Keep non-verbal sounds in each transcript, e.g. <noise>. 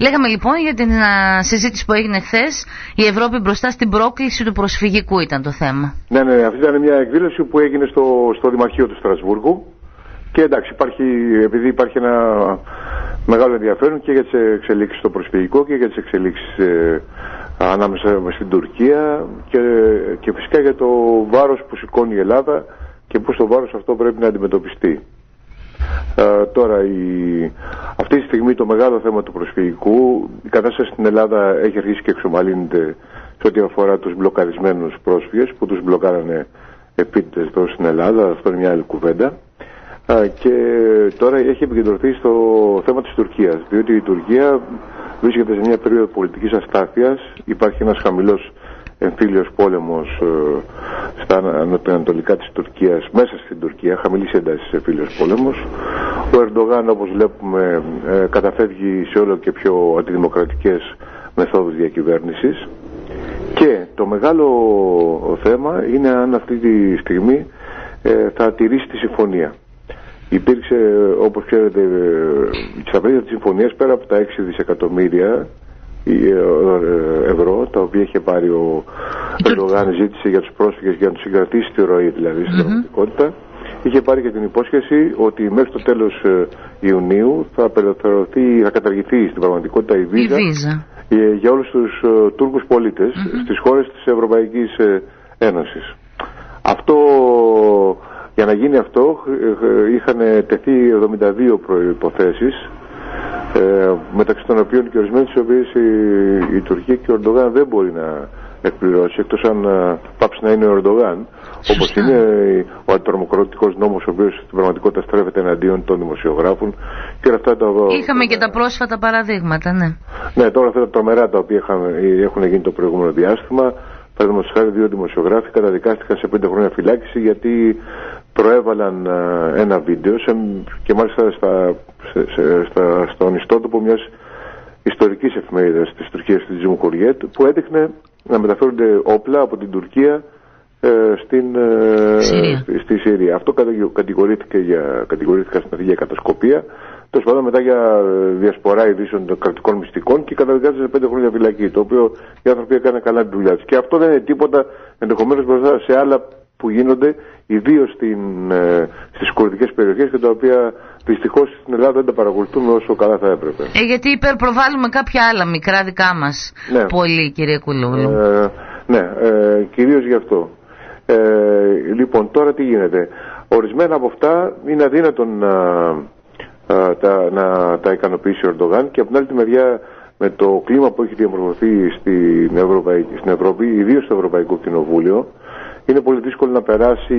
Λέγαμε λοιπόν για την συζήτηση που έγινε χθες, η Ευρώπη μπροστά στην πρόκληση του προσφυγικού ήταν το θέμα. Ναι, ναι, αυτή ήταν μια εκδήλωση που έγινε στο, στο Δημαρχείο του Στρασβούργου. Και εντάξει, υπάρχει, επειδή υπάρχει ένα μεγάλο ενδιαφέρον και για τις εξελίξεις στο προσφυγικό και για τις εξελίξεις ε, ανάμεσα στην Τουρκία και, και φυσικά για το βάρος που σηκώνει η Ελλάδα και πώς το βάρος αυτό πρέπει να αντιμετωπιστεί. Ε, τώρα, η, αυτή τη στιγμή το μεγάλο θέμα του προσφυγικού, η κατάσταση στην Ελλάδα έχει αρχίσει και εξομαλύνεται σε ό,τι αφορά τους μπλοκαρισμένους πρόσφυγες που τους μπλοκάρανε επίτηδες εδώ στην Ελλάδα, αυτό είναι μια άλλη κουβέντα. Ε, και τώρα έχει επικεντρωθεί στο θέμα της Τουρκίας, διότι η Τουρκία βρίσκεται σε μια περίοδο πολιτικής αστάθειας, υπάρχει ένας χαμηλός εμφύλιος πόλεμος ε, στα ανατολικά της Τουρκίας, μέσα στην Τουρκία, χαμηλής έντασης εμφύλιος πόλεμος. Ο Ερντογάν όπως βλέπουμε ε, καταφεύγει σε όλο και πιο αντιδημοκρατικές μεθόδους διακυβέρνησης και το μεγάλο θέμα είναι αν αυτή τη στιγμή ε, θα τηρήσει τη συμφωνία. Υπήρξε, όπως ξέρετε, στα πλαίσια της συμφωνίας πέρα από τα 6 δισεκατομμύρια ε, ε, ευρώ τα οποία είχε πάρει ο Ερντογάν ζήτησε για τους πρόσφυγες για να τους συγκρατήσει τη ροή δηλαδή στην πραγματικότητα είχε πάρει και την υπόσχεση ότι μέχρι το τέλος ε, Ιουνίου θα απελευθερωθεί, θα καταργηθεί στην πραγματικότητα η βίζα, η βίζα. για όλους τους Τούρκους πολίτες στις χώρες της Ευρωπαϊκής Ένωσης. Αυτό, για να γίνει αυτό είχαν τεθεί 72 προϋποθέσεις ε, μεταξύ των οποίων και ορισμένες τι οποίες η, η Τουρκία και ο Ερντογάν δεν μπορεί να εκπληρώσει εκτός αν ε, πάψει να είναι ο Ερντογάν όπως είναι ο αντιτρομοκρατικό νόμος ο οποίος στην πραγματικότητα στρέφεται εναντίον των δημοσιογράφων και αυτά τα... Είχαμε και τα πρόσφατα παραδείγματα, ναι. Ναι, τώρα αυτά τα τρομερά τα οποία έχουν γίνει το προηγούμενο διάστημα Παραδείγματο χάρη, δύο δημοσιογράφοι καταδικάστηκαν σε πέντε χρόνια φυλάκιση γιατί προέβαλαν ε, ένα βίντεο σε, και μάλιστα στα, σε, στα, στον ιστότοπο μιας ιστορικής εφημερίδας της Τουρκίας της Τζιμουκοριέτ που έδειχνε να μεταφέρονται όπλα από την Τουρκία ε, στην, ε, Στη, Συρία. Αυτό κατηγορήθηκε για, κατηγορήθηκαν στην για κατασκοπία. Τέλος πάντων μετά για διασπορά ειδήσεων των κρατικών μυστικών και καταδικάζεται σε πέντε χρόνια φυλακή. Το οποίο οι άνθρωποι έκαναν καλά τη δουλειά τους. Και αυτό δεν είναι τίποτα ενδεχομένως μπροστά σε άλλα που γίνονται ιδίως ε, στις κουρδικές περιοχές και τα οποία δυστυχώς στην Ελλάδα δεν τα παρακολουθούμε όσο καλά θα έπρεπε. Ε, γιατί υπερπροβάλλουμε κάποια άλλα μικρά δικά μας. Ναι. Πολύ, κύριε Κουλούλου. Ε, ναι, ε, κυρίως γι' αυτό. Ε, λοιπόν, τώρα τι γίνεται. Ορισμένα από αυτά είναι αδύνατον να, τα, να τα ικανοποιήσει ο Ερντογάν και από την άλλη τη μεριά με το κλίμα που έχει διαμορφωθεί στην, Ευρωπαϊκή, στην Ευρώπη, ιδίως στο Ευρωπαϊκό Κοινοβούλιο, είναι πολύ δύσκολο να περάσει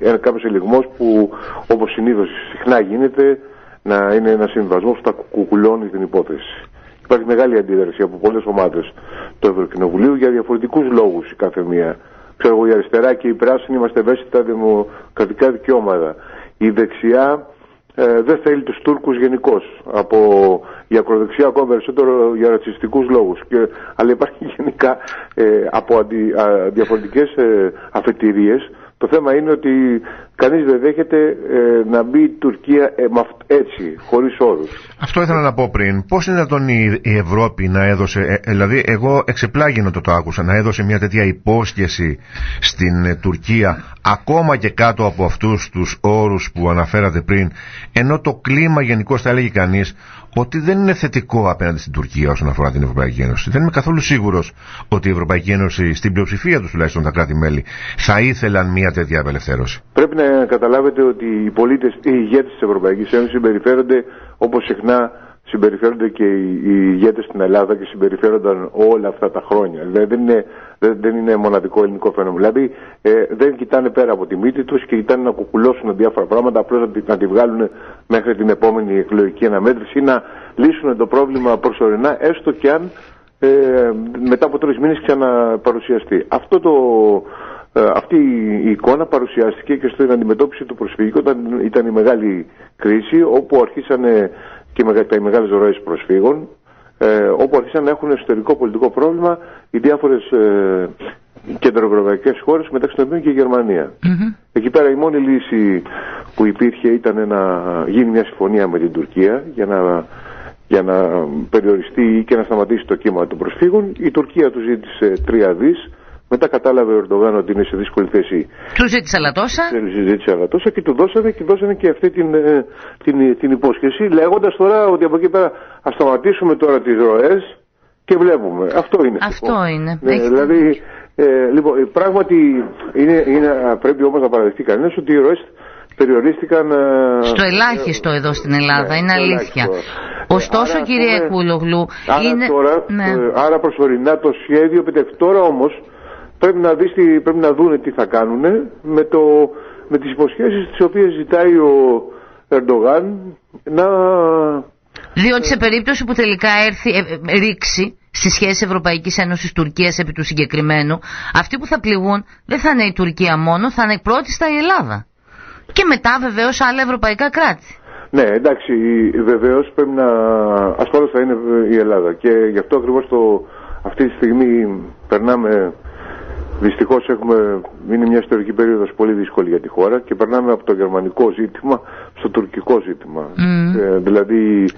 ένα κάποιος ελιγμός που όπως συνήθως συχνά γίνεται να είναι ένας συμβασμός που θα κουκουλώνει την υπόθεση. Υπάρχει μεγάλη αντίδραση από πολλές ομάδες του Ευρωκοινοβουλίου για διαφορετικούς λόγους η κάθε μία. Ξέρω εγώ, η αριστερά και η πράσινη είμαστε ευαίσθητα δημοκρατικά δικαιώματα. Η δεξιά ε, δεν θέλει τους Τούρκους γενικώ. Από η ακροδεξιά ακόμα περισσότερο για ρατσιστικούς λόγους. Και, αλλά υπάρχει <laughs> γενικά ε, από αντι, α, διαφορετικές ε, αφετηρίες το θέμα είναι ότι κανείς δεν δέχεται ε, να μπει η Τουρκία ε, έτσι, χωρίς όρους. Αυτό ήθελα να πω πριν. Πώς είναι δυνατόν η, η Ευρώπη να έδωσε, ε, δηλαδή εγώ εξεπλάγινο το το άκουσα, να έδωσε μια τέτοια υπόσχεση στην Τουρκία ακόμα και κάτω από αυτούς τους όρους που αναφέρατε πριν, ενώ το κλίμα γενικώ θα έλεγε κανείς ότι δεν είναι θετικό απέναντι στην Τουρκία όσον αφορά την Ευρωπαϊκή Ένωση. Δεν είμαι καθόλου σίγουρος ότι η Ευρωπαϊκή Ένωση, στην πλειοψηφία τους τουλάχιστον τα κράτη-μέλη, θα ήθελαν μια τέτοια απελευθέρωση. Πρέπει να καταλάβετε ότι οι πολίτες, οι ηγέτες της Ευρωπαϊκής Ένωσης συμπεριφέρονται όπως συχνά συμπεριφέρονται και οι, ηγέτες στην Ελλάδα και συμπεριφέρονταν όλα αυτά τα χρόνια. Δηλαδή δεν είναι, δεν, είναι μοναδικό ελληνικό φαινόμενο. Δηλαδή ε, δεν κοιτάνε πέρα από τη μύτη τους και κοιτάνε να κουκουλώσουν διάφορα πράγματα, απλώς να, να τη βγάλουν μέχρι την επόμενη εκλογική αναμέτρηση ή να λύσουν το πρόβλημα προσωρινά, έστω και αν ε, μετά από τρεις μήνες ξαναπαρουσιαστεί. Αυτό το, ε, αυτή η εικόνα παρουσιάστηκε και στην αντιμετώπιση του προσφυγικού όταν ήταν η μεγάλη κρίση όπου αρχίσανε και οι μεγάλες ροές προσφύγων ε, όπου αρχίσαν να έχουν εσωτερικό πολιτικό πρόβλημα οι διάφορες ε, κεντροευρωπαϊκές χώρες μεταξύ των οποίων και η γερμανια Εκεί πέρα η μόνη λύση που υπήρχε ήταν να γίνει μια συμφωνία με την Τουρκία για να για να περιοριστεί και να σταματήσει το κύμα των προσφύγων. Η Τουρκία τους ζήτησε τρία δις, μετά κατάλαβε ο Ερντογάν ότι είναι σε δύσκολη θέση. Του ζήτησε αλλά τόσα; Ζήτησε αλλά τόσα και του δώσανε και δώσανε και αυτή την, ε, την, την υπόσχεση, λέγοντας τώρα ότι από εκεί πέρα ας σταματήσουμε τώρα τις ροές και βλέπουμε. Αυτό είναι. Αυτό είναι. Ναι, δηλαδή, ε, λοιπόν, πράγματι είναι, είναι, πρέπει όμως να παραδεχτεί κανένα ότι οι ροές περιορίστηκαν. Ε, στο ελάχιστο εδώ στην Ελλάδα, ναι, είναι αλήθεια. Ωστόσο, άρα, κύριε πούμε, Κούλογλου, άρα είναι. Τώρα, ναι. ε, άρα προσωρινά το σχέδιο επιτευχθεί. Τώρα όμως πρέπει να, δεις, πρέπει να δούνε τι θα κάνουν με, το, με τις υποσχέσεις τις οποίες ζητάει ο Ερντογάν να... Διότι σε περίπτωση που τελικά έρθει, ε, ε, ρίξει στη σχέση Ευρωπαϊκής Ένωσης Τουρκίας επί του συγκεκριμένου, αυτοί που θα πληγούν δεν θα είναι η Τουρκία μόνο, θα είναι πρώτη στα η Ελλάδα. Και μετά βεβαίως άλλα ευρωπαϊκά κράτη. Ναι, εντάξει, βεβαίως πρέπει να. Ασφαλώ θα είναι η Ελλάδα. Και γι' αυτό ακριβώς αυτή τη στιγμή περνάμε Δυστυχώς έχουμε είναι μια ιστορική περίοδος πολύ δύσκολη για τη χώρα και περνάμε από το γερμανικό ζήτημα στο τουρκικό ζήτημα. Mm. Ε, δηλαδή,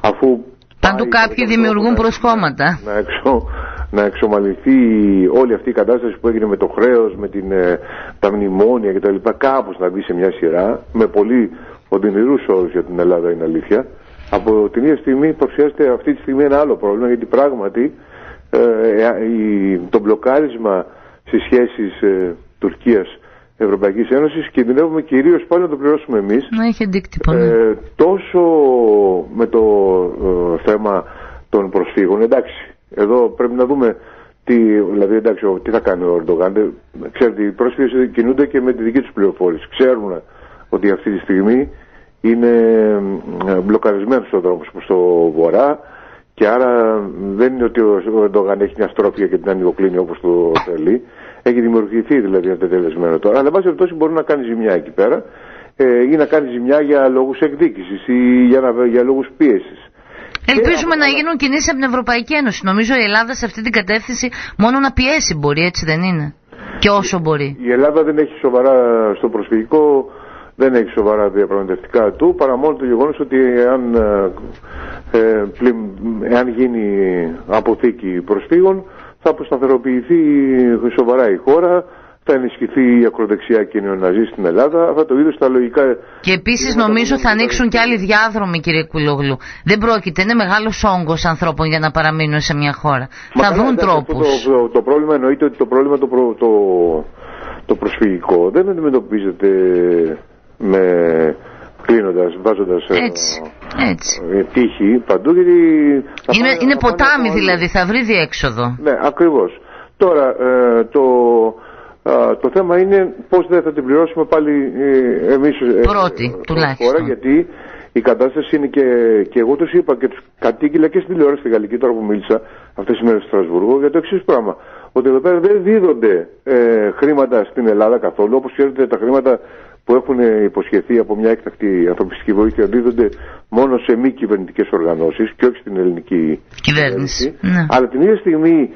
αφού. Παντού κάποιοι δημιουργούν προσχώματα. Να, εξο, να εξομαλυνθεί όλη αυτή η κατάσταση που έγινε με το χρέος, με την, ε, τα μνημόνια κτλ. Κάπως να μπει σε μια σειρά με πολύ οδυνηρού όρους για την Ελλάδα, είναι αλήθεια. Από την ίδια στιγμή παρουσιάζεται αυτή τη στιγμή ένα άλλο πρόβλημα γιατί πράγματι ε, η, το μπλοκάρισμα στις σχέσεις ε, Τουρκίας Ευρωπαϊκής Ένωσης. Κινδυνεύουμε κυρίως πάλι να το πληρώσουμε εμείς. Να έχει αντίκτυπο ναι. ε, τόσο με το ε, θέμα των προσφύγων. Εντάξει εδώ πρέπει να δούμε τι, δηλαδή, εντάξει, τι θα κάνει ο Ερντογάν. Ξέρετε οι πρόσφυγες κινούνται και με τη δική τους πληροφόρηση. Ξέρουν ότι αυτή τη στιγμή είναι ε, μπλοκαρισμένος ο δρόμος προς το βορρά και άρα δεν είναι ότι ο Ερντογάν έχει μια στροφιά και την ανοιγοκλίνει όπως το θέλει. Έχει δημιουργηθεί δηλαδή ένα τελεσμένο τώρα. Αλλά, εν πάση περιπτώσει, μπορεί να κάνει ζημιά εκεί πέρα ε, ή να κάνει ζημιά για λόγους εκδίκησης ή για, να, για λόγους πίεσης. Ελπίζουμε και... να γίνουν κινήσεις από την Ευρωπαϊκή Ένωση. Νομίζω η Ελλάδα σε αυτή την κατεύθυνση μόνο να πιέσει μπορεί, έτσι δεν είναι; Και όσο μπορεί. Η Ελλάδα δεν έχει σοβαρά στο προσφυγικό δεν έχει σοβαρά διαπραγματευτικά του, παρά μόνο το γεγονός ότι εάν, ε, ε εάν γίνει αποθήκη προσφύγων θα αποσταθεροποιηθεί σοβαρά η χώρα, θα ενισχυθεί η ακροδεξιά και η νεοναζή στην Ελλάδα. Αυτά το είδος τα λογικά. Και επίσης νομίζω θα ανοίξουν και άλλοι διάδρομοι, κύριε Κουλόγλου. Δεν πρόκειται, είναι μεγάλος όγκος ανθρώπων για να παραμείνουν σε μια χώρα. Μα θα δουν τρόπους. Το, το, το, πρόβλημα εννοείται ότι το πρόβλημα το, το, το προσφυγικό δεν αντιμετωπίζεται με κλείνοντας, βάζοντας ε, έτσι, έτσι. Ε, τύχη παντού γιατί είναι, είναι ποτάμι δηλαδή, θα βρει διέξοδο. Ναι, ακριβώς. Τώρα ε, το, το θέμα είναι πώς δεν θα την πληρώσουμε πάλι ε, εμείς Πρώτη, τουλάχιστον. Χώρα, γιατί η κατάσταση είναι και, και εγώ τους είπα και τους κατήγγειλα και στην τηλεόραση στη Γαλλική τώρα που μίλησα αυτές τις μέρες στο Στρασβούργο για το εξής πράγμα. Ότι εδώ πέρα δεν δίδονται ε, χρήματα στην Ελλάδα καθόλου όπως ξέρετε τα χρήματα που έχουν υποσχεθεί από μια έκτακτη ανθρωπιστική βοήθεια δίδονται μόνο σε μη κυβερνητικές οργανώσεις και όχι στην ελληνική κυβέρνηση. Ναι. Αλλά την ίδια στιγμή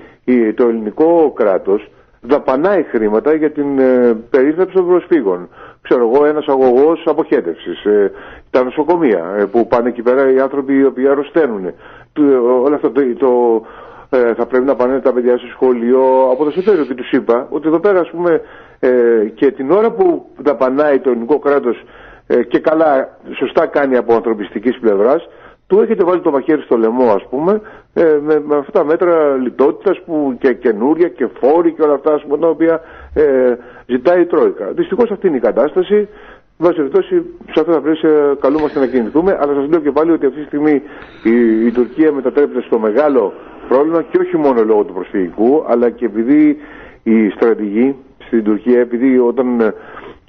το ελληνικό κράτος δαπανάει χρήματα για την ε, περίθαλψη των προσφύγων. Ξέρω εγώ, ένας αγωγός αποχέτευσης, ε, τα νοσοκομεία ε, που πάνε εκεί πέρα οι άνθρωποι οι οποίοι αρρωσταίνουν. Ε, όλα αυτά το, το ε, θα πρέπει να πάνε τα παιδιά στο σχολείο. Από το συμφέρον και τους είπα ότι εδώ πέρα, ας πούμε, ε, και την ώρα που δαπανάει το ελληνικό κράτος ε, και καλά, σωστά κάνει από ανθρωπιστικής πλευράς, του έχετε βάλει το μαχαίρι στο λαιμό, ας πούμε, ε, με, με, αυτά τα μέτρα λιτότητας που και καινούρια και φόροι και όλα αυτά, ας πούμε, τα οποία ε, ζητάει η Τρόικα. Δυστυχώς αυτή είναι η κατάσταση. Εν πάση περιπτώσει, σε αυτά τα πλαίσια καλούμαστε να κινηθούμε, αλλά σας λέω και πάλι ότι αυτή τη στιγμή η, η Τουρκία μετατρέπεται στο μεγάλο πρόβλημα και όχι μόνο λόγω του προσφυγικού, αλλά και επειδή η στρατηγοί στην Τουρκία, επειδή όταν ε,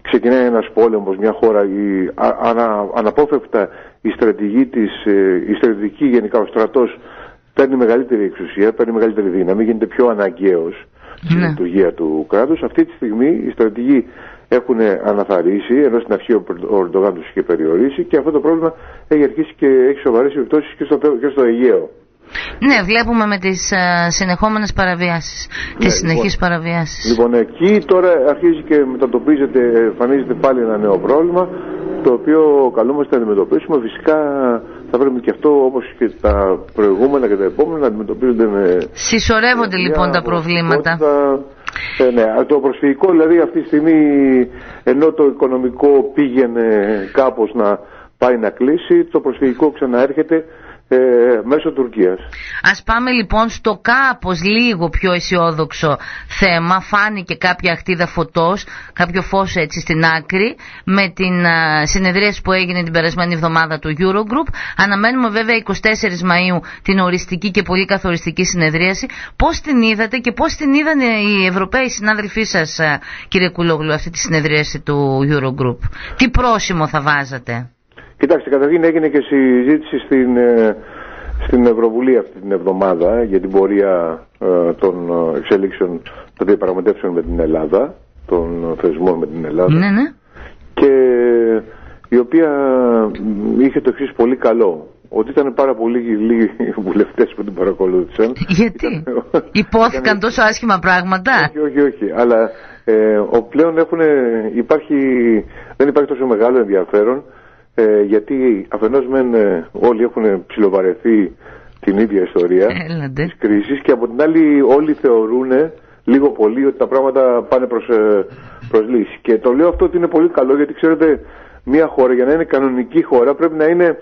ξεκινάει ένας πόλεμος, μια χώρα, η, ανα, αναπόφευκτα η στρατηγική της, ε, η στρατηγική γενικά ο στρατός παίρνει μεγαλύτερη εξουσία, παίρνει μεγαλύτερη δύναμη, γίνεται πιο αναγκαίος στην ναι. λειτουργία του κράτους. Αυτή τη στιγμή οι στρατηγοί έχουν αναθαρίσει, ενώ στην αρχή ο Ορντογάν τους είχε περιορίσει και αυτό το πρόβλημα έχει αρχίσει και έχει σοβαρές επιπτώσεις και στο, και στο Αιγαίο. Ναι, βλέπουμε με τις uh, συνεχόμενες παραβιάσεις, ναι, τις συνεχείς λοιπόν, παραβιάσεις. Λοιπόν, εκεί τώρα αρχίζει και μετατοπίζεται, εμφανίζεται πάλι ένα νέο πρόβλημα, το οποίο καλούμαστε να αντιμετωπίσουμε. Φυσικά θα πρέπει και αυτό όπως και τα προηγούμενα και τα επόμενα να αντιμετωπίζονται με... Συσσωρεύονται λοιπόν τα προβλήματα. Ε, ναι, το προσφυγικό δηλαδή αυτή τη στιγμή ενώ το οικονομικό πήγαινε κάπως να πάει να κλείσει, το προσφυγικό ξαναέρχεται ε, μέσω Τουρκίας. Ας πάμε λοιπόν στο κάπως λίγο πιο αισιόδοξο θέμα, φάνηκε κάποια αχτίδα φωτός, κάποιο φως έτσι στην άκρη, με την α, συνεδρίαση που έγινε την περασμένη εβδομάδα του Eurogroup. Αναμένουμε βέβαια 24 Μαΐου την οριστική και πολύ καθοριστική συνεδρίαση. Πώς την είδατε και πώς την είδαν οι Ευρωπαίοι συνάδελφοί σας κύριε Κουλόγλου αυτή τη συνεδρίαση του Eurogroup; Τι πρόσημο θα βάζατε; Κοιτάξτε, καταρχήν έγινε και συζήτηση στην, ε, στην Ευρωβουλή αυτή την εβδομάδα για την πορεία ε, των ε, εξελίξεων των διαπραγματεύσεων με την Ελλάδα, των θεσμών με την Ελλάδα. Ναι, ναι. Και η οποία είχε το εξής πολύ καλό. Ότι ήταν πάρα πολύ λίγοι <laughs> βουλευτές που την παρακολούθησαν. Γιατί; Ήταν... <laughs> Υπόθηκαν τόσο άσχημα πράγματα; Όχι, όχι, όχι. Αλλά ε, ο πλέον έχουν, υπάρχει, δεν υπάρχει τόσο μεγάλο ενδιαφέρον ε, γιατί αφενός μεν ε, όλοι έχουν ψιλοβαρεθεί την ίδια ιστορία Έλαντε. της κρίσης και από την άλλη όλοι θεωρούν λίγο πολύ ότι τα πράγματα πάνε προς, ε, προς λύση. Και το λέω αυτό ότι είναι πολύ καλό γιατί ξέρετε μια χώρα για να είναι κανονική χώρα πρέπει να, είναι,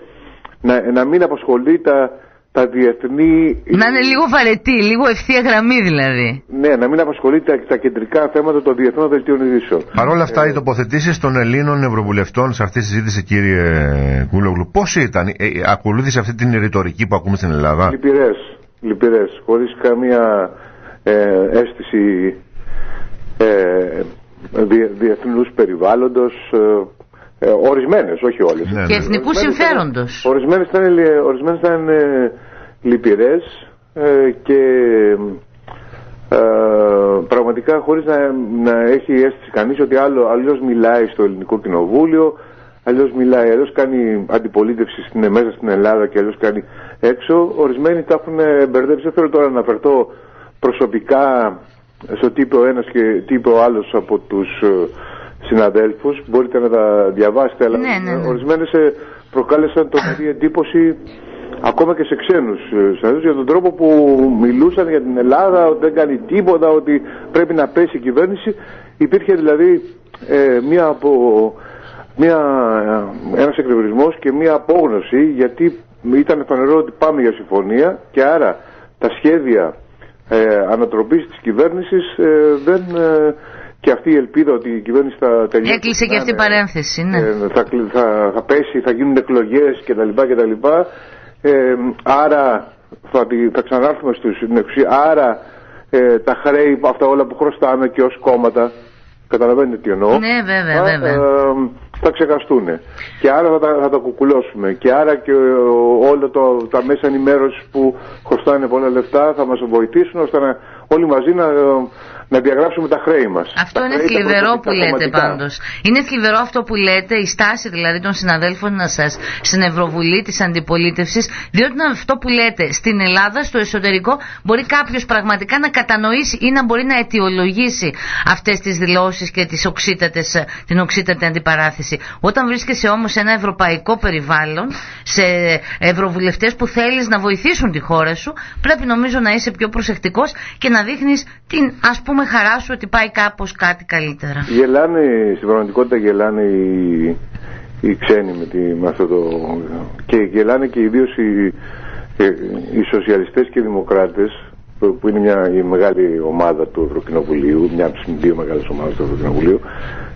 να, να μην απασχολεί τα τα διεθνή... Να είναι λίγο βαρετή, λίγο ευθεία γραμμή δηλαδή. Ναι, να μην απασχολεί τα, τα κεντρικά θέματα των διεθνών δελτίων ειδήσεων. Παρ' όλα αυτά, ε... οι τοποθετήσεις των Ελλήνων Ευρωβουλευτών σε αυτή τη συζήτηση, κύριε Κούλογλου, πώς ήταν, ε, ακολούθησε αυτή την ρητορική που ακούμε στην Ελλάδα; Λυπηρές, λυπηρές, χωρίς καμία ε, αίσθηση ε, διεθνούς περιβάλλοντος. Ε, ε, ορισμένες, όχι όλες. Ναι, ναι. Και εθνικού συμφέροντος. Ορισμένες ήταν, ορισμένες ήταν ε, λυπηρές ε, και ε, πραγματικά χωρίς να, να έχει αίσθηση κανείς ότι άλλο, αλλιώς μιλάει στο ελληνικό κοινοβούλιο, αλλιώς μιλάει, αλλιώς κάνει αντιπολίτευση στην, μέσα στην Ελλάδα και αλλιώς κάνει έξω. Ορισμένοι τα έχουν μπερδέψει. Δεν θέλω τώρα να αναφερθώ προσωπικά στο τι είπε ο ένας και τι είπε ο άλλος από τους συναδέλφους, μπορείτε να τα διαβάσετε, αλλά ναι, ναι, ναι. ορισμένες ε, προκάλεσαν τρομερή εντύπωση ακόμα και σε ξένους ε, συναδέλφους για τον τρόπο που μιλούσαν για την Ελλάδα, ότι δεν κάνει τίποτα, ότι πρέπει να πέσει η κυβέρνηση. Υπήρχε δηλαδή ε, μία από, μία, ένας εκνευρισμός και μία απόγνωση γιατί ήταν φανερό ότι πάμε για συμφωνία και άρα τα σχέδια ε, ανατροπής της κυβέρνησης δεν και αυτή η ελπίδα ότι η κυβέρνηση θα τελειώσει. Έκλεισε και αυτή η παρένθεση, ναι. Ε, θα, θα, θα, πέσει, θα γίνουν εκλογές κτλ. κτλ. Ε, άρα θα, θα ξανάρθουμε στην εξουσία. Άρα ε, τα χρέη, αυτά όλα που χρωστάμε και ως κόμματα, καταλαβαίνετε τι εννοώ. Ναι, βέβαια, θα, βέβαια. Ε, θα ξεχαστούν. Και άρα θα τα, θα τα κουκουλώσουμε. Και άρα και όλα το, τα μέσα ενημέρωσης που χρωστάνε πολλά λεφτά θα μας βοηθήσουν ώστε να, όλοι μαζί να να διαγράψουμε τα χρέη μας. Αυτό είναι θλιβερό που λέτε πάντως. Είναι θλιβερό αυτό που λέτε, η στάση δηλαδή των συναδέλφων σας στην Ευρωβουλή της Αντιπολίτευσης, διότι είναι αυτό που λέτε στην Ελλάδα, στο εσωτερικό, μπορεί κάποιος πραγματικά να κατανοήσει ή να μπορεί να αιτιολογήσει αυτές τις δηλώσεις και τις οξύτατες, την οξύτατη αντιπαράθεση. Όταν βρίσκεσαι όμως σε ένα ευρωπαϊκό περιβάλλον, σε ευρωβουλευτές που θέλεις να βοηθήσουν τη χώρα σου, πρέπει νομίζω να είσαι πιο προσεκτικός και να δείχνεις την ας πούμε έχουμε χαρά σου ότι πάει κάπως κάτι καλύτερα. Γελάνε, στην πραγματικότητα γελάνε οι, οι ξένοι με, τη, με αυτό το... και γελάνε και ιδίως οι, οι σοσιαλιστές και οι δημοκράτες που είναι μια η μεγάλη ομάδα του Ευρωκοινοβουλίου, μια από τις δύο μεγάλες ομάδες του Ευρωκοινοβουλίου,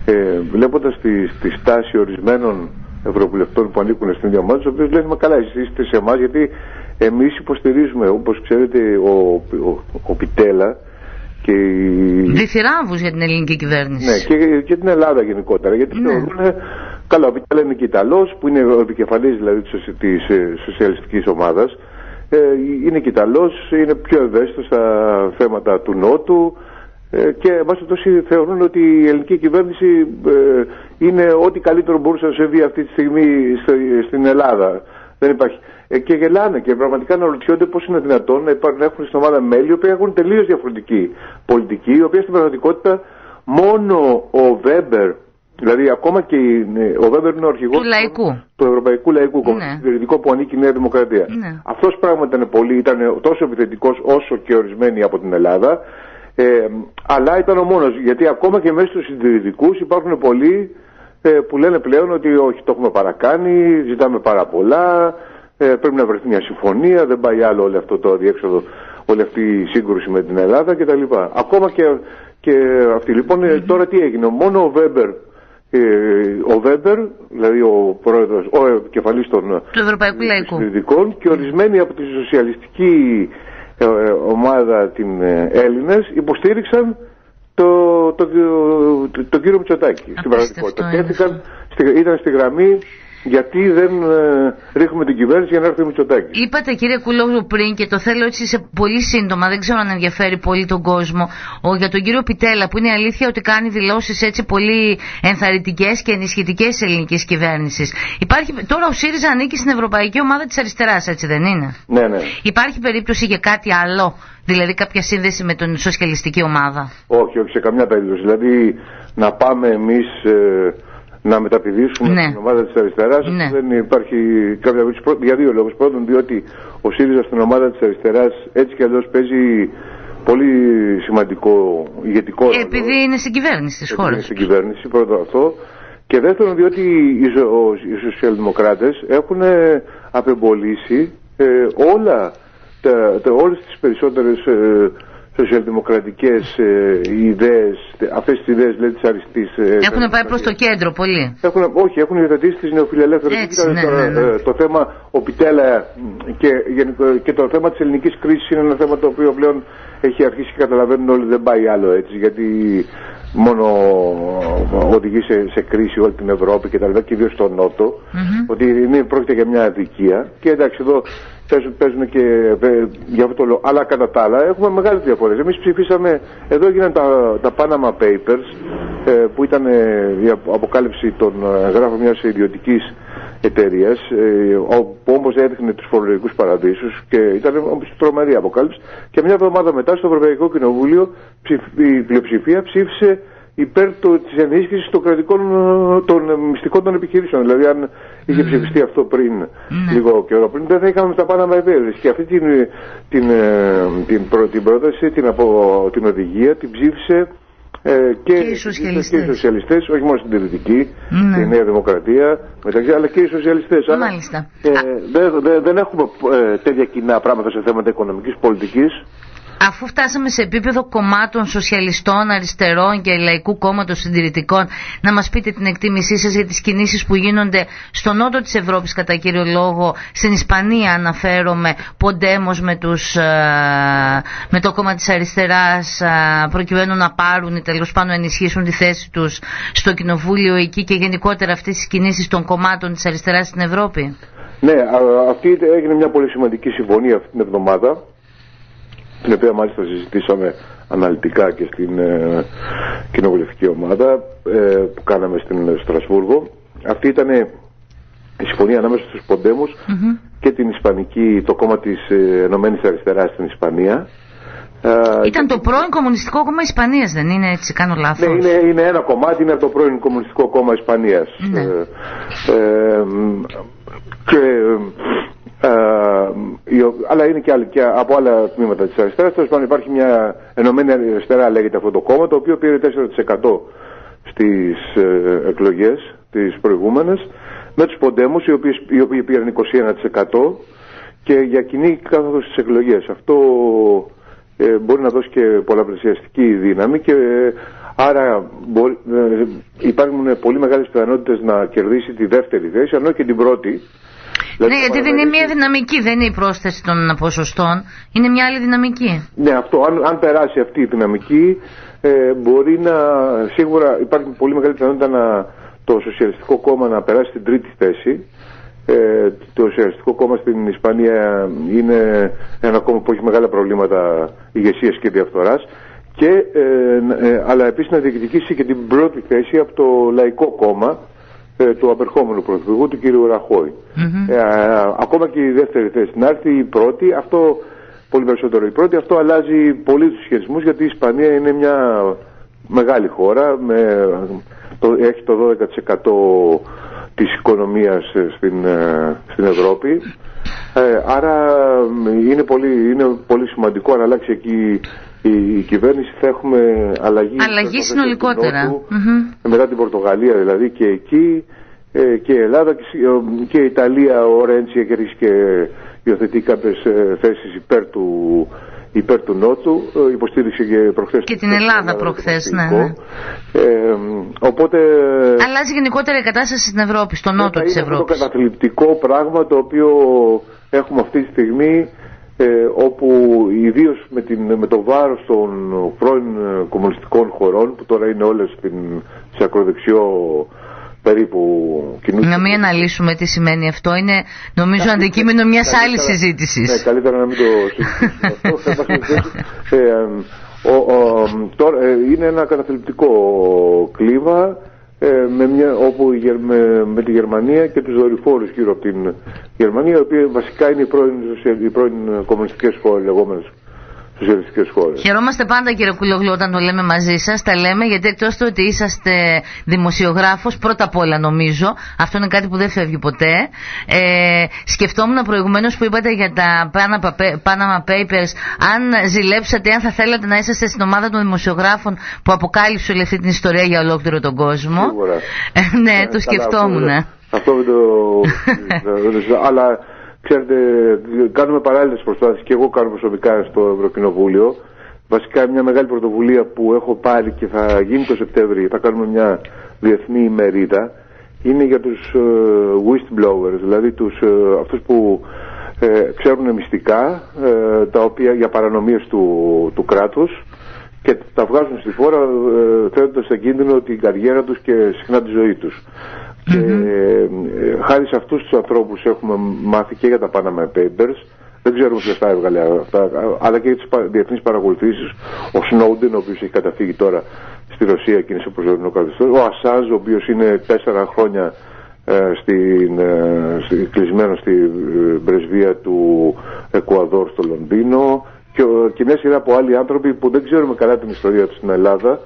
ε, βλέποντας τη, τη στάση ορισμένων Ευρωβουλευτών που ανήκουν στην ίδια ομάδα, τους οποίους λένε Μα καλά, εσείς είστε σε εμάς, γιατί εμείς υποστηρίζουμε, όπως ξέρετε, ο, ο, ο Πιτέλα και... Διθυράμβους για την ελληνική κυβέρνηση. Ναι, και, και την Ελλάδα γενικότερα. Γιατί ναι. θεωρούν, καλά, ο Βιτάλ είναι και Ιταλός, που είναι ο επικεφαλής δηλαδή της ε, σοσιαλιστικής ομάδας. Ε, είναι και Ιταλός, είναι πιο ευαίσθητος στα θέματα του Νότου ε, και μας τόσο θεωρούν ότι η ελληνική κυβέρνηση ε, είναι ό,τι καλύτερο μπορούσε να συμβεί αυτή τη στιγμή στην Ελλάδα. Δεν υπάρχει. Ε, και γελάνε και πραγματικά αναρωτιόνται πώς είναι δυνατόν να, υπάρχουν, να έχουν στην ομάδα μέλη οι οποίοι έχουν τελείως διαφορετική πολιτική, η οποία στην πραγματικότητα μόνο ο Βέμπερ Δηλαδή, ακόμα και ο Βέμπερ είναι ο αρχηγός του, λαϊκού. του Ευρωπαϊκού Λαϊκού Κόμματος, ναι. συντηρητικό που ανήκει η Νέα Δημοκρατία. Ναι. Αυτός πράγμα ήταν πολύ, ήταν τόσο επιθετικός όσο και ορισμένοι από την Ελλάδα. Ε, αλλά ήταν ο μόνος. Γιατί ακόμα και μέσα στους συντηρητικούς υπάρχουν πολλοί ε, που λένε πλέον ότι όχι, το έχουμε παρακάνει, ζητάμε πάρα πολλά, ε, πρέπει να βρεθεί μια συμφωνία, δεν πάει άλλο όλο αυτό το διέξοδο, όλη αυτή η σύγκρουση με την Ελλάδα κτλ. Ακόμα και, και αυτή. Λοιπόν, mm-hmm. τώρα τι έγινε, μόνο ο Βέμπερ ε, ο Βέμπερ, δηλαδή ο πρόεδρος, ο επικεφαλής των Ευρωπαϊκού Λαϊκού και ορισμένοι από τη σοσιαλιστική ε, ομάδα την Έλληνες υποστήριξαν το, το, το, το κύριο Μητσοτάκη στην πραγματικότητα. Και ήταν στη γραμμή γιατί δεν ε, ρίχνουμε την κυβέρνηση για να έρθει ο Μητσοτάκης. Είπατε κύριε Κουλόγλου πριν και το θέλω έτσι σε πολύ σύντομα, δεν ξέρω αν ενδιαφέρει πολύ τον κόσμο, ο, για τον κύριο Πιτέλα που είναι αλήθεια ότι κάνει δηλώσεις έτσι πολύ ενθαρρυντικές και ενισχυτικές της ελληνικής κυβέρνησης. Υπάρχει, τώρα ο ΣΥΡΙΖΑ ανήκει στην Ευρωπαϊκή Ομάδα της Αριστεράς, έτσι δεν είναι; Ναι, ναι. Υπάρχει περίπτωση για κάτι άλλο, δηλαδή κάποια σύνδεση με την σοσιαλιστική ομάδα; Όχι, όχι σε καμιά περίπτωση. Δηλαδή να πάμε εμείς... Ε, να μεταπηδήσουμε ναι. στην ομάδα της αριστεράς. Ναι. Δεν υπάρχει κάποια για δύο λόγους. Πρώτον, διότι ο ΣΥΡΙΖΑ στην ομάδα της αριστεράς έτσι κι αλλιώς παίζει πολύ σημαντικό ηγετικό ρόλο. Επειδή είναι στην κυβέρνηση τη χώρας. Είναι στην κυβέρνηση, πρώτον αυτό. Και δεύτερον, διότι οι, οι σοσιαλδημοκράτες έχουν απεμπολίσει ε, όλα, τα, τα, όλες τις περισσότερες ε, σοσιαλδημοκρατικές ε, ιδέες, αυτές τις ιδέες δηλαδή της αριστής... Ε, έχουν πάει προς το κέντρο πολύ. Έχουν, όχι, έχουν υιοθετήσει τις νεοφιλελεύθερες. Έτσι, ναι, το, ναι, ναι. Ε, το θέμα, ο Πιτέλα και, και το θέμα της ελληνικής κρίσης είναι ένα θέμα το οποίο πλέον έχει αρχίσει και καταλαβαίνουν όλοι δεν πάει άλλο έτσι γιατί μόνο οδηγεί σε, σε κρίση όλη την Ευρώπη και τα λοιπά και ιδίως στον Νότο mm-hmm. ότι είναι, πρόκειται για μια αδικία και εντάξει εδώ παίζουν, παίζουν και ε, για αυτό το λόγο. Αλλά κατά τα άλλα έχουμε μεγάλες διαφορές. Εμείς ψηφίσαμε, εδώ έγιναν τα, τα Panama Papers, ε, που ήταν ε, η αποκάλυψη των γράφων μιας ιδιωτικής εταιρείας, ε, που όμως έδειχνε τους φορολογικούς παραδείσους και ήταν τρομερή αποκάλυψη. Και μια εβδομάδα μετά στο Ευρωπαϊκό Κοινοβούλιο η πλειοψηφία ψήφισε υπέρ της ενίσχυσης των κρατικών των μυστικών των επιχειρήσεων. Δηλαδή, αν είχε mm. ψηφιστεί αυτό πριν, mm. λίγο καιρό πριν, δεν θα είχαμε τα πάνω με Και αυτή την, την, ε, την, την, πρόταση, την, από, την οδηγία, την ψήφισε ε, και, και, οι σοσιαλιστές. όχι μόνο στην Τηρητική, mm. η Νέα Δημοκρατία, μεταξύ, αλλά και οι σοσιαλιστές. Μάλιστα. Ε, δεν, δεν, δεν έχουμε ε, τέτοια κοινά πράγματα σε θέματα οικονομικής πολιτικής αφού φτάσαμε σε επίπεδο κομμάτων σοσιαλιστών, αριστερών και λαϊκού κόμματος συντηρητικών, να μας πείτε την εκτίμησή σας για τις κινήσεις που γίνονται στο νότο της Ευρώπης, κατά κύριο λόγο, στην Ισπανία αναφέρομαι, ποντέμος με, τους, ε, με το κόμμα της αριστεράς, ε, προκειμένου να πάρουν ή τέλος πάντων να ενισχύσουν τη θέση τους στο κοινοβούλιο εκεί και γενικότερα αυτές τις κινήσεις των κομμάτων της αριστεράς στην Ευρώπη; Ναι, αυτή έγινε μια πολύ σημαντική συμφωνία αυτή την εβδομάδα την οποία μάλιστα συζητήσαμε αναλυτικά και στην ε, κοινοβουλευτική ομάδα ε, που κάναμε στην Στρασβούργο. Αυτή ήταν η συμφωνία ανάμεσα στους ποντεμους και την Ισπανική, το κόμμα της ε, Ενωμένης Αριστεράς στην Ισπανία. Ήταν το πρώην Κομμουνιστικό Κόμμα Ισπανίας, δεν είναι έτσι, κάνω λάθος; Ναι, είναι, είναι ένα κομμάτι, είναι το πρώην Κομμουνιστικό Κόμμα Ισπανίας. Ναι. Ε, και ε, αλλά είναι και, άλλοι, και από άλλα τμήματα της αριστεράς. Τέλος πάντων υπάρχει μια ενωμένη αριστερά λέγεται αυτό το κόμμα το οποίο πήρε 4% στις ε, εκλογές τις προηγούμενες με τους ποντέμους οι, οποίοι, οι οποίοι πήραν 21% και για κοινή κάθοδο στις εκλογές. Αυτό ε, μπορεί να δώσει και πολλαπλασιαστική δύναμη και άρα μπορεί, ε, υπάρχουν πολύ μεγάλες πιθανότητες να κερδίσει τη δεύτερη θέση ενώ και την πρώτη Δηλαδή, ναι, γιατί δεν είναι μια δυναμική, δεν είναι η πρόσθεση των ποσοστών, είναι μια άλλη δυναμική. Ναι, αυτό. Αν, αν περάσει αυτή η δυναμική, ε, μπορεί να. Σίγουρα υπάρχει πολύ μεγάλη πιθανότητα να, το Σοσιαλιστικό Κόμμα να περάσει στην τρίτη θέση. Ε, το Σοσιαλιστικό Κόμμα στην Ισπανία είναι ένα κόμμα που έχει μεγάλα προβλήματα ηγεσίας και διαφθοράς. Και, ε, ε, αλλά επίσης να διεκδικήσει και την πρώτη θέση από το Λαϊκό Κόμμα ε, του απερχόμενου πρωθυπουργού, του κύριου Ραχώη. Ε, ακόμα και η δεύτερη θέση. Να έρθει η πρώτη, αυτό πολύ περισσότερο η πρώτη, αυτό αλλάζει πολύ τους σχετισμού γιατί η Ισπανία είναι μια μεγάλη χώρα με το, έχει το 12% της οικονομίας στην, στην Ευρώπη. άρα είναι πολύ, είναι πολύ σημαντικό να αλλάξει εκεί η, κυβέρνηση θα έχουμε αλλαγή, αλλαγή συνολικότερα. Μετά την Πορτογαλία δηλαδή και εκεί ε, και η Ελλάδα και, και η Ιταλία ο Ρέντσι έχει και υιοθετεί κάποιες ε, θέσεις υπέρ του, υπέρ του Νότου, ε, υποστήριξε και προχθές. Και την Ελλάδα προχθές, ναι. ναι. Ε, οπότε... Αλλάζει γενικότερα η κατάσταση στην Ευρώπη, στο Νότο της Ευρώπης. Είναι το καταθλιπτικό πράγμα το οποίο έχουμε αυτή τη στιγμή ε, όπου ιδίως με, με το βάρος των πρώην κομμουνιστικών χωρών που τώρα είναι όλες στην, σε ακροδεξιό περίπου κινούνται. Να μην αναλύσουμε τι σημαίνει αυτό. Είναι νομίζω αντικείμενο μιας άλλης συζήτησης. Ναι, καλύτερα να μην το συζητήσουμε <laughs> αυτό. ε, τώρα, ε, είναι ένα καταθλιπτικό κλίμα ε, με μια, όπου με, με, τη Γερμανία και τους δορυφόρους γύρω από την Γερμανία, οι οποίοι βασικά είναι οι πρώην, οι πρώην κομμουνιστικές χώρες λεγόμενες σοσιαλιστικές χώρες. Χαιρόμαστε πάντα κύριε Κουλογλου όταν το λέμε μαζί σας, τα λέμε γιατί εκτός του ότι είσαστε δημοσιογράφος, πρώτα απ' όλα νομίζω, αυτό είναι κάτι που δεν φεύγει ποτέ. Ε, σκεφτόμουν προηγουμένως που είπατε για τα Panama Papers, αν ζηλέψατε, αν θα θέλατε να είσαστε στην ομάδα των δημοσιογράφων που αποκάλυψε όλη αυτή την ιστορία για ολόκληρο τον κόσμο. Σίγουρα. Ε, ναι, ε, το σκεφτόμουν. Αυτό δεν <laughs> το... αλλά Ξέρετε, κάνουμε παράλληλες προσπάθειες και εγώ κάνω προσωπικά στο Ευρωκοινοβούλιο. Βασικά μια μεγάλη πρωτοβουλία που έχω πάρει και θα γίνει το Σεπτέμβριο, θα κάνουμε μια διεθνή ημερίδα, είναι για τους uh, whistleblowers, δηλαδή τους, uh, αυτούς που uh, ξέρουν μυστικά, τα οποία για παρανομίες του, του κράτους και τα βγάζουν στη φόρα uh, θέτοντας σε κίνδυνο την καριέρα τους και συχνά τη ζωή τους. Και ε, χάρη σε αυτούς τους ανθρώπους έχουμε μάθει και για τα Panama Papers, δεν ξέρουμε ποιος τα έβγαλε αυτά, αλλά και για τις διεθνείς παρακολουθήσεις. Ο Σνόντεν, ο οποίος έχει καταφύγει τώρα στη Ρωσία και είναι σε προσωρινό καθεστώς. Ο Ασάζ, ο οποίος είναι τέσσερα χρόνια ε, στην, ε, στη, κλεισμένος στη ε, πρεσβεία του Εκουαδόρ στο Λονδίνο και, και μια σειρά από άλλοι άνθρωποι που δεν ξέρουμε καλά την ιστορία τους στην Ελλάδα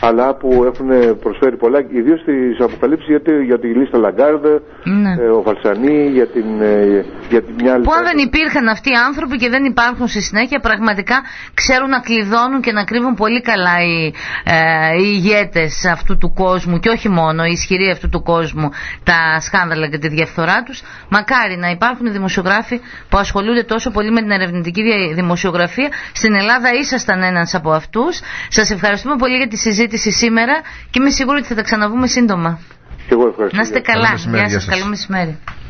αλλά που έχουν προσφέρει πολλά, ιδίως στις αποκαλύψεις για, για τη λίστα Λαγκάρδε, ναι. ε, ο Βαλσανί, για την, ε, για την μια άλλη. Που αν δεν υπήρχαν αυτοί οι άνθρωποι και δεν υπάρχουν στη συνέχεια, πραγματικά ξέρουν να κλειδώνουν και να κρύβουν πολύ καλά οι, ε, οι ηγέτες αυτού του κόσμου και όχι μόνο, οι ισχυροί αυτού του κόσμου, τα σκάνδαλα και τη διαφθορά τους. Μακάρι να υπάρχουν δημοσιογράφοι που ασχολούνται τόσο πολύ με την ερευνητική δημοσιογραφία. Στην Ελλάδα ήσασταν ένας από αυτούς. Σας ευχαριστούμε πολύ για τη συζήτηση συζήτηση σήμερα και είμαι σίγουρη ότι θα τα ξαναβούμε σύντομα. Και εγώ ευχαριστώ. Να είστε καλά. Γεια σας. Καλό μεσημέρι.